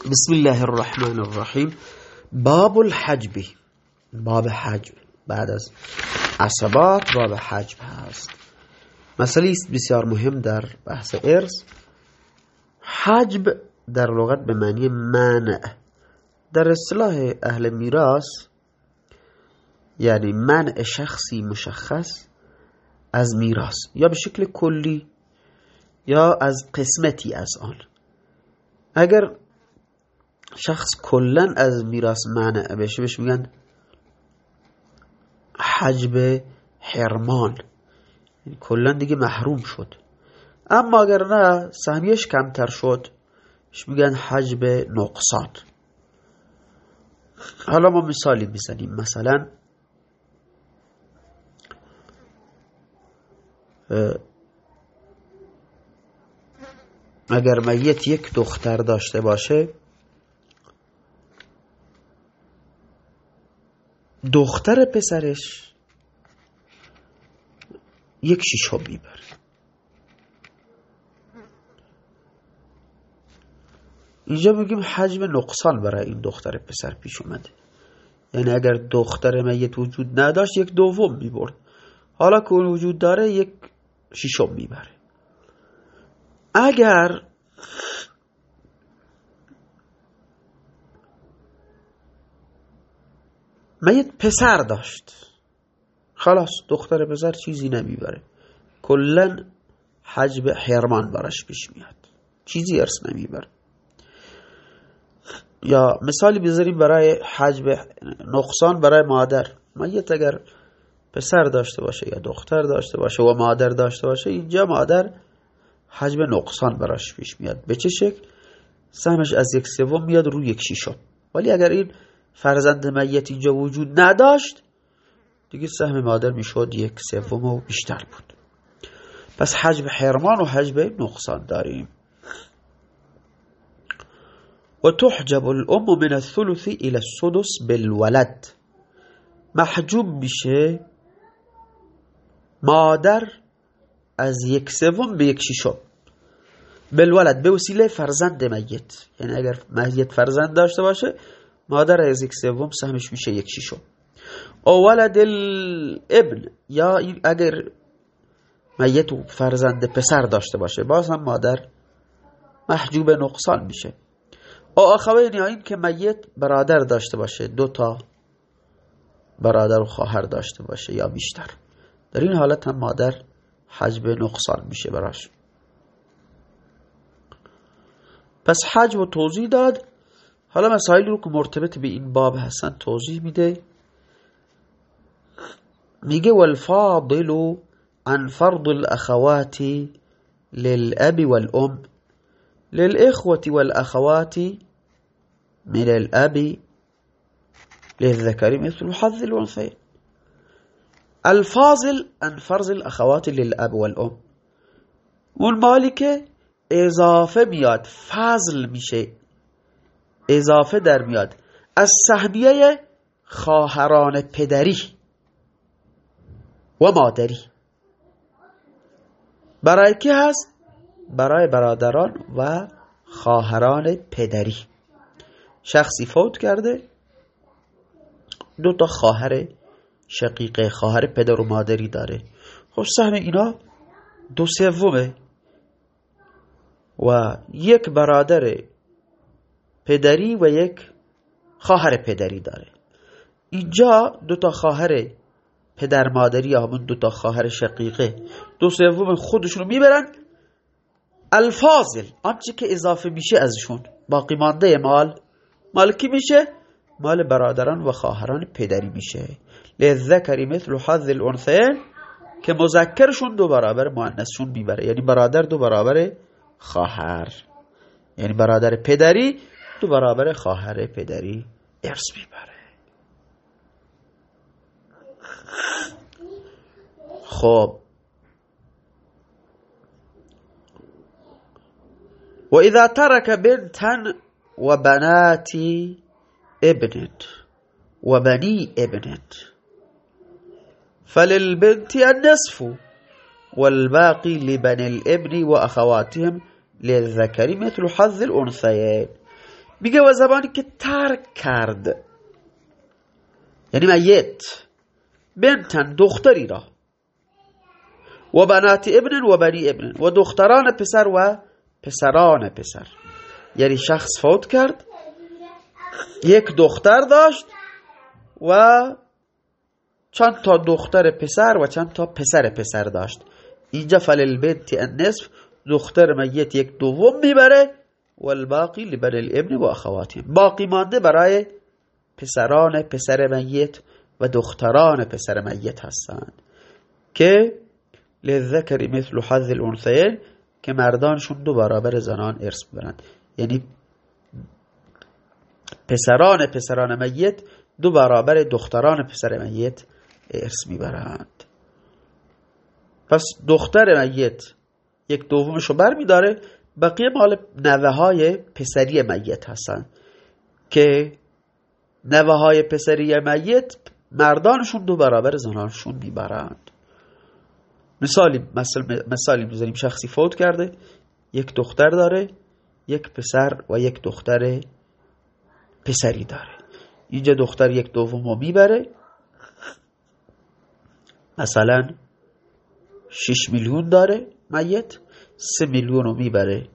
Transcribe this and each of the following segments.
بسم الله الرحمن الرحیم. باب الحجب. باب حجب بعد از عصبات، باب حجب هست. مسئله است بسیار مهم در بحث ارث. حجب در لغت به معنی منع. در اصطلاح اهل میراث یعنی منع شخصی مشخص از میراث. یا به شکل کلی یا از قسمتی از آن. اگر شخص کلا از میراث منع بشه بهش میگن حجب حرمان. کلا دیگه محروم شد. اما اگر نه سهمیش کمتر شد، بهش میگن حجب نقصان. حالا ما مثالی میزنیم. مثلا اگر میت یک دختر داشته باشه دختر پسرش یک شیشو میبره. اینجا میگیم حجم نقصان برای این دختر پسر پیش اومده. یعنی اگر دختر میت وجود نداشت، یک دوم میبرد. حالا که اون وجود داره، یک شیشم میبره. اگر میت پسر داشت. خلاص، دختر پسر چیزی نمیبره. کلا حجب حرمان براش پیش میاد. چیزی ارث نمیبره. یا مثالی بذاریم برای حجب نقصان برای مادر. میت اگر پسر داشته باشه یا دختر داشته باشه و مادر داشته باشه، اینجا مادر حجب نقصان براش پیش میاد. به چه شکل؟ سهمش از یک سوم میاد روی یک شیشم ولی اگر این فرزند میت اینجا وجود نداشت، دیگه سهم مادر میشد یک سوم و بیشتر بود. پس حجب حرمان و حجب نقصان داریم. و تحجب الام من الثلث الى السدس بالولد. محجوب میشه مادر از یک سوم به یک شیشم بالولد به وسیله فرزند میت. یعنی اگر میت فرزند داشته باشه مادر از یک سوم سهمش میشه یک شیشم. او ولد الابن. یا اگر میت فرزند پسر داشته باشه، باز هم مادر محجوب نقصان میشه. او اخوین یا این که میت برادر داشته باشه، دو تا برادر و خواهر داشته باشه یا بیشتر. در این حالت هم مادر حجب نقصان میشه براش. پس حجب و توضیح داد. حالا مسائل رو که مرتبط به این باب هستن توضیح میده. میگه والفاضل عن فرض الاخوات للاب والام للإخوة والأخوات من الأب للذكر مثل حظ الأنثيين الفاضل عن فرض الأخوات للأب والأم. والمالكة اضافه میاد، فضل میشه. اضافه در میاد. از سهمیه خواهران پدری و مادری. برای کی هست؟ برای برادران و خواهران پدری. شخصی فوت کرده. دو تا خواهر شقیقه خواهر پدر و مادری داره. خب سهم اینا دو سومه. و یک برادر پدری و یک خواهر پدری داره. اینجا دو تا خواهر پدر مادری یا همون دو تا خواهر شقیقه، دو سوم خودشونو میبرن. الفاضل آنچه که اضافه میشه ازشون. باقی مانده مال مال کی میشه؟ مال برادران و خواهران پدری میشه. لذکری مثل حظ الانثیین که مذکرشون دو برابر مؤنثشون میبره. یعنی برادر دو برابر خواهر. یعنی برادر پدری دو برابر خواهر پدری ارث میبره. خب. وإذا ترك بنتا و وبنات ابن وبني ابن فللبنت النصف والباقي لبني الابن وأخواتهم للذكر مثل حظ الأنثيين میگه و زبانی که ترک کرد. یعنی میت. بنتن دختری را. و بنات ابن و بنی ابن و دختران پسر و پسران پسر. یعنی شخص فوت کرد. یک دختر داشت و چند تا دختر پسر و چند تا پسر پسر داشت. اینجا فللبنت النصف دختر میت یک دوم میبره. و الباقی لبن الابن و اخواتی باقی مانده برای پسران پسر میت و دختران پسر میت هستند که لذکری مثل حظ الانثیین که مردانشون دو برابر زنان ارث برند یعنی پسران پسران میت دو برابر دختران پسر میت ارث میبرند. پس دختر میت یک دومشو بر میداره بقیه مال نوه های پسری میت هستند که نوه های پسری میت مردانشون دو برابر زنانشون میبرند. مثالی مثالی میزنیم شخصی فوت کرده، یک دختر داره، یک پسر و یک دختر پسری داره. اینجا دختر یک دوم رو میبره. مثلا 6 میلیون داره میت. 3 میلیون رو میبره.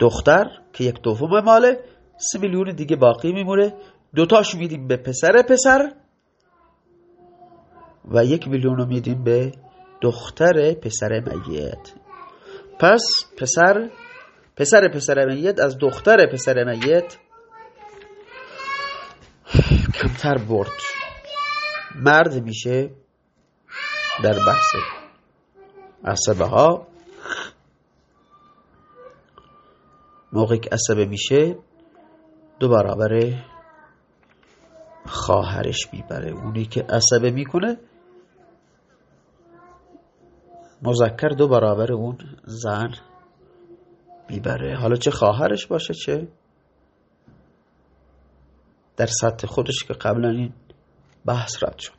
دختر که یک دوم ماله 3 میلیون دیگه باقی میمونه. دوتاش میدیم به پسر پسر و یک میلیون رو میدیم به دختر پسر میت. پس پسر پسر پسر میت از دختر پسر میت کمتر برد. مرد میشه در بحث. عصبه ها. موقعی که عصبه میشه، دو برابر خواهرش میبره. اونی که عصبه میکنه، مذکر دو برابر اون زن میبره. حالا چه خواهرش باشه، چه؟ در سطح خودش که قبلا این بحث رد شد.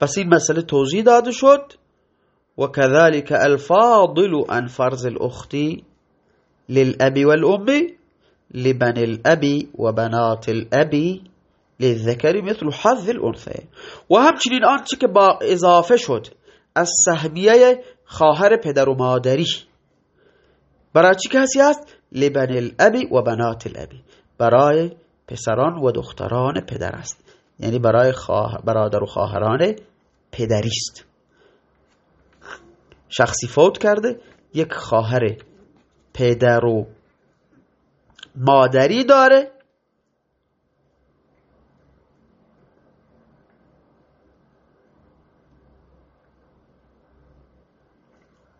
پس این مسئله توضیح داده شد. و كذلك الفاضل عن فرض الاخت للأب والأم لبن الأب وبنات الأب للذكر مثل حظ الأنثى و همچنین آنچه که با اضافه شد از سهمیه خواهر پدر و مادری. برای چی کسی هست؟ لبن الأب و بنات الأب. برای پسران و دختران پدر است. یعنی برای برادر و خواهران پدریست. شخصی فوت کرده، یک خواهر پدر و مادری داره.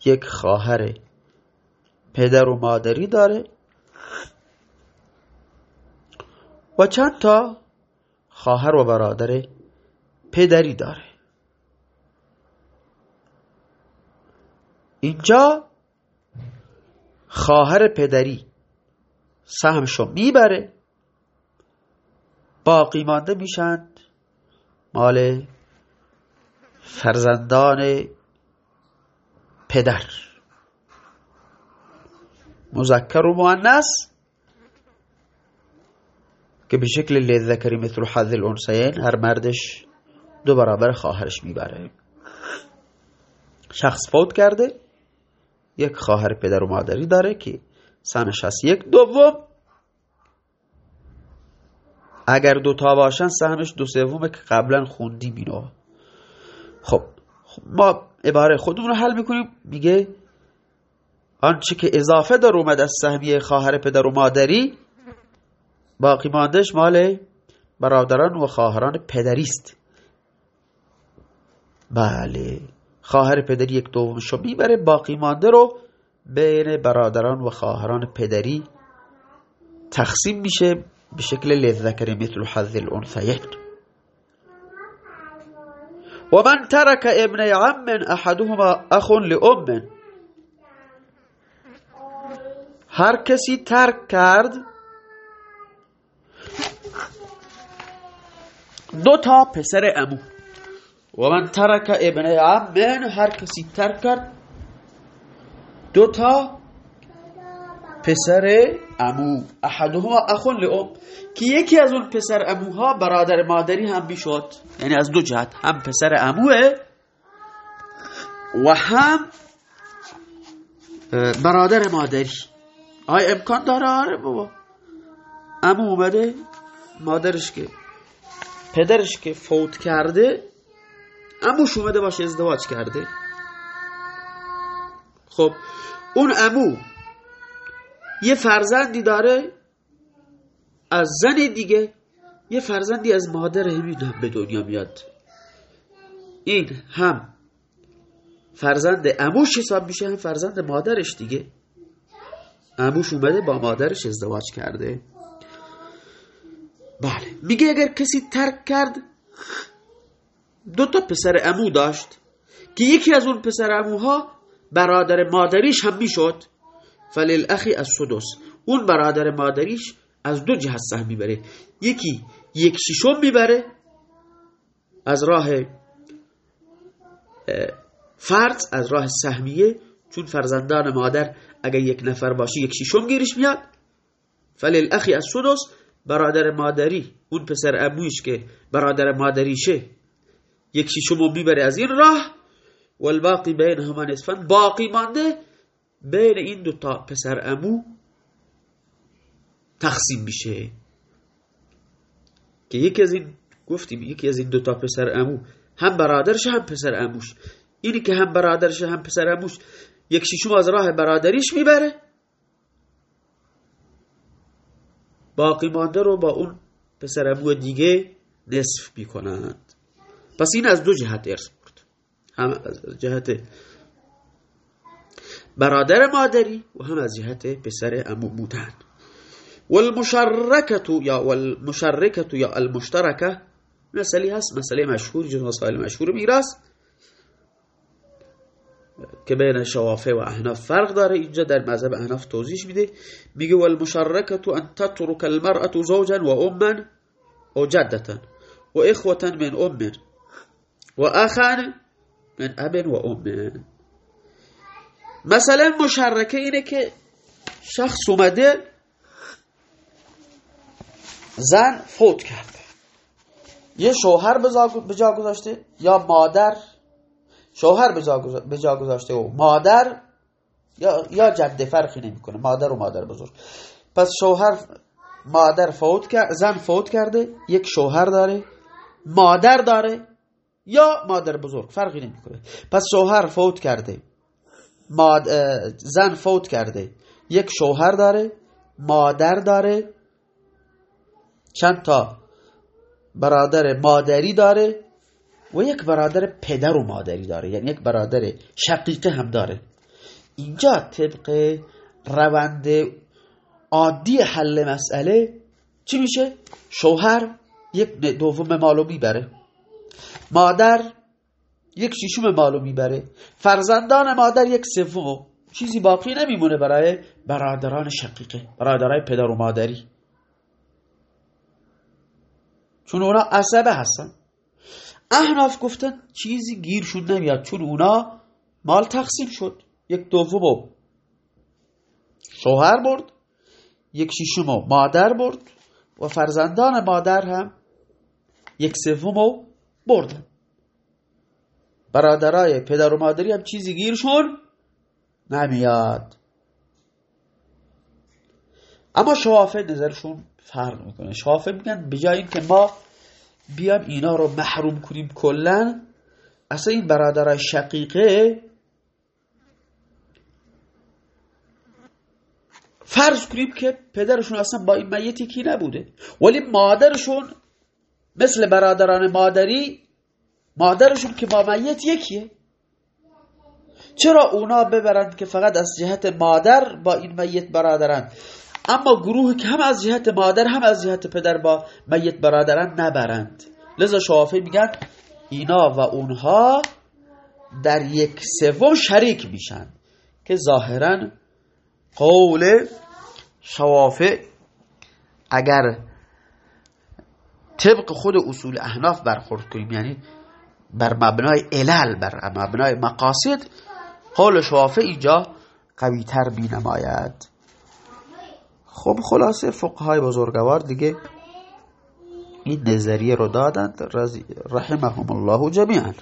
یک خواهر پدر و مادری داره. و چند تا خواهر و برادر پدری داره. اینجا خواهر پدری سهمشو میبره. باقی مانده میشند مال فرزندان پدر. مذکر و مؤنث که به شکل لذکری مثل حظ الانسین هر مردش دو برابر خواهرش میبره شخص فوت کرده یک خواهر پدر و مادری داره که سنش هست یک دوم. اگر دوتا باشن سهمش دو سومه که قبلا خوندیم اینو. خب, خب ما عباره خودمون رو حل میکنیم. میگه آنچه که اضافه در اومد از سهمیه خواهر پدر و مادری باقی ماندش مال برادران و خواهران پدریست بله، خواهر پدری یک دومشو میبره باقی مانده رو بین برادران و خواهران پدری تقسیم میشه به شکل لذکر مثل حظ الانثیین. و من ترک ابن عم احدهما اخ لام هر کسی ترک کرد دو تا پسر امو. و من ترک ابن عم هر کسی ترک کرد. دو تا پسر امو. احدهما اخون لعم که یکی از اون پسر اموها برادر مادری هم میشد یعنی از دو جهت. هم پسر اموه و هم برادر مادری. آی، امکان داره؟ آره بابا. امو اومده، مادرش که پدرش که فوت کرده اموش اومده باشه، ازدواج کرده. خب، اون امو یه فرزندی داره از زن دیگه، یه فرزندی از مادر همین هم به دنیا میاد. این هم فرزند اموش حساب میشه، هم فرزند مادرش دیگه. اموش اومده با مادرش ازدواج کرده. بله میگه اگر کسی ترک کرد دو تا پسر امو داشت که یکی از اون پسر اموها برادر مادریش هم میشد فلیل اخی از سدس اون برادر مادریش از دو جهت سهم میبره یکی یک شیشم میبره از راه فرض از راه سهمیه چون فرزندان مادر اگر یک نفر باشه یک شیشم گیرش میاد فلیل اخی از سدس برادر مادری، اون پسر امویش که برادر مادریشه. یک شیشم میبره از این راه، والباقی بین هما نصفن باقی مانده. بین این دو تا پسر امو تقسیم میشه. که یکی از این، گفتیم یکی از این دو تا پسر امو هم برادرش، هم پسر اموش. اینی که هم برادرش، هم پسر اموش یک شیشم از راه برادریش میبره. باقی مانده رو با اون پسر امو دیگه نصف میکنند. پس این از دو جهت ارث برد هم از جهت برادر مادری و هم از جهت پسر امو بودن. والمشرکت یا والمشرکت یا المشترکه، مسئله هست، مسئله مشهور جز مسائل مشهور میراث. که بین شوافه و احناف فرق داره. اینجا در مذهب احناف توضیح میده. میگه والمشرکت ان تترك المرأة زوجا و اما و جدتا و اخوة من ام و اخان من اب و ام مثلا مشرکه اینه که شخص اومده زن فوت کرده. یه شوهر به جا گذاشته یا مادر شوهر به جا گذاشته و مادر یا یا جده فرقی نمیکنه مادر و مادر بزرگ. پس شوهر مادر فوت کرد زن فوت کرده، یک شوهر داره، مادر داره، یا مادر بزرگ، فرقی نمیکنه پس شوهر فوت کرده، ماد... زن فوت کرده، یک شوهر داره، مادر داره، چند تا برادر مادری داره و یک برادر پدر و مادری داره یعنی یک برادر شقیقه هم داره. اینجا طبق روند عادی حل مسئله چی میشه؟ شوهر یک دوم مالو میبره. مادر یک شیشم مالو میبره. فرزندان مادر یک سوم. چیزی باقی نمیمونه برای برادران شقیقه برادرای پدر و مادری. چون اونا عصبه هستن. احناف گفتن، چیزی گیرشون نمیاد چون اونا مال تقسیم شد. یک دوم شوهر برد، یک شیشم مادر برد و فرزندان مادر هم یک سوم بردن. برادرای پدر و مادری هم چیزی گیرشون نمیاد. اما شوافه نظرشون فرق میکنه. شوافه میگن بجای که ما بیام اینا رو محروم کنیم کلا اصلا این برادرای شقیقه فرض کنیم که پدرشون اصلا با این میتی کی نبوده. ولی مادرشون مثل برادران مادری، مادرشون که با میت یکیه. چرا اونا ببرند که فقط از جهت مادر با این میت برادرند اما گروه که هم از جهت مادر، هم از جهت پدر با میت برادرند نبرند. لذا شوافی میگن اینا و اونها در یک سوم شریک میشن که ظاهرا قول شوافع اگر طبق خود اصول احناف برخورد کنیم یعنی بر مبنای علل، بر مبنای مقاصد، قول شوافع اینجا قوی تر بی نماید خب خلاصه فقهای بزرگوار دیگه این نظریه رو دادند رحمهم الله جمیعا.